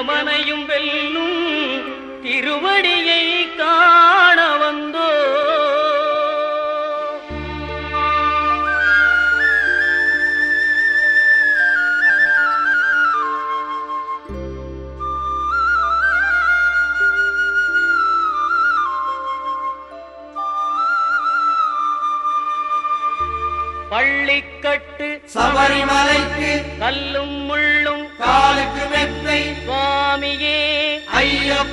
யமனையும் வெல்லும் திருவடியை காண வந்தோ. பள்ளிக்கட்டு சபரிமலைக்கு கல்லும் முள்ளும் காலுக்கு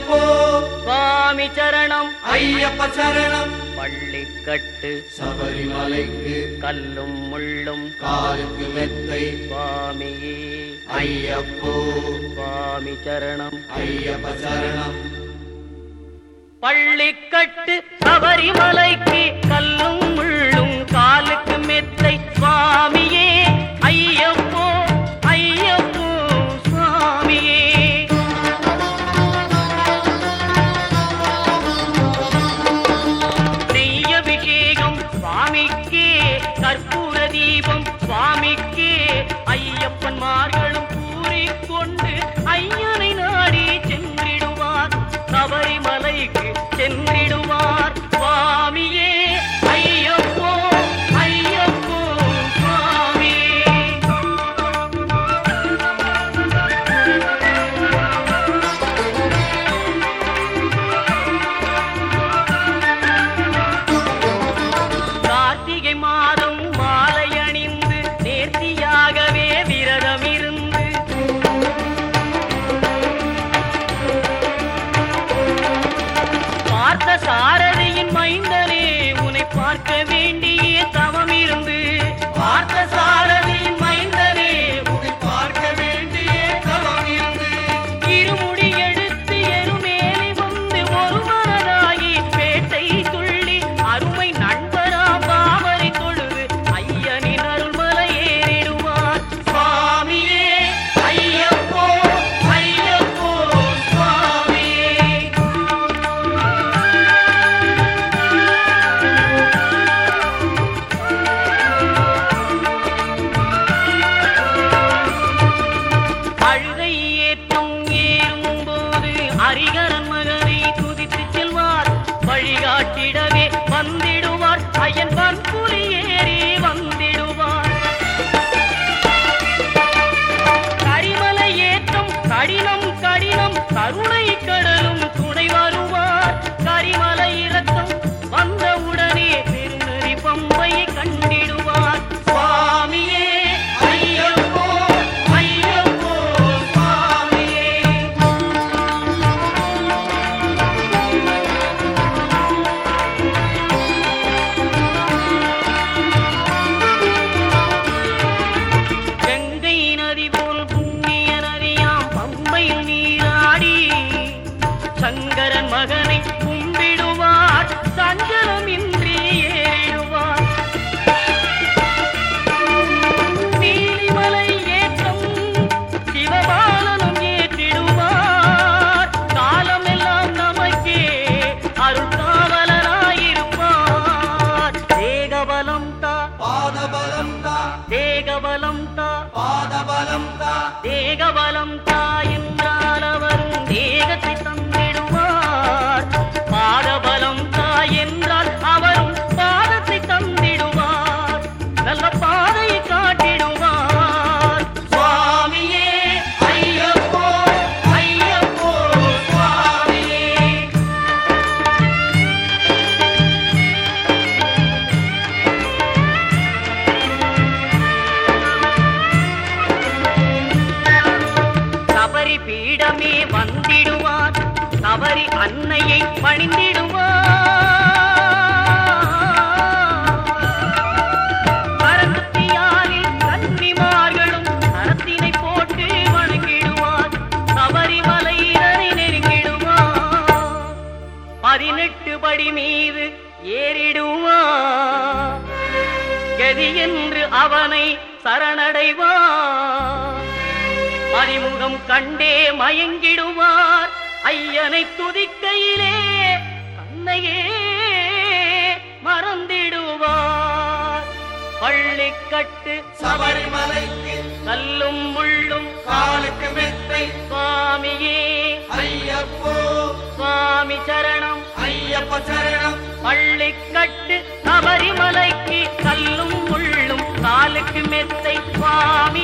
ஐயப்போ சுவாமி சரணம். ஐயப்ப சரணம். பள்ளிக்கட்டு. சபரிமலைக்கு. கல்லும் முள்ளும். காலுக்கு மெத்தை. சுவாமியே. ஐயப்போ. சுவாமி சரணம். ஐயப்ப சரணம். பள்ளிக்கட்டு சபரிமலைக்கு கல்லும் தேகபலம் தா. பாதபலம் தா. தேகபலம் தாயென்றால் சபரி அன்னையை பணிந்திடுவோ கரத்தியாலில் கன்னிமார்களும் கரத்தினை போட்டு வணங்கிடுவார். சபரிமலையினரை நெருங்கிடுவார். பதினெட்டு படி மீது ஏறிடுவா கதி என்று அவனை சரணடைவான் அறிமுகம் கண்டே மயங்கிடுவார். ஐயனை துதிக்கையிலே தன்னையே மறந்திடுவார். பள்ளிக்கட்டு சபரிமலைக்கு கல்லும் முள்ளும் காலுக்கு மெத்தை சுவாமி சுவாமியே. ஐயப்போ. சுவாமி சரணம். ஐயப்ப சரணம். பள்ளிக்கட்டு சபரிமலைக்கு கல்லும் முள்ளும் காலுக்கு மெத்தை சுவாமி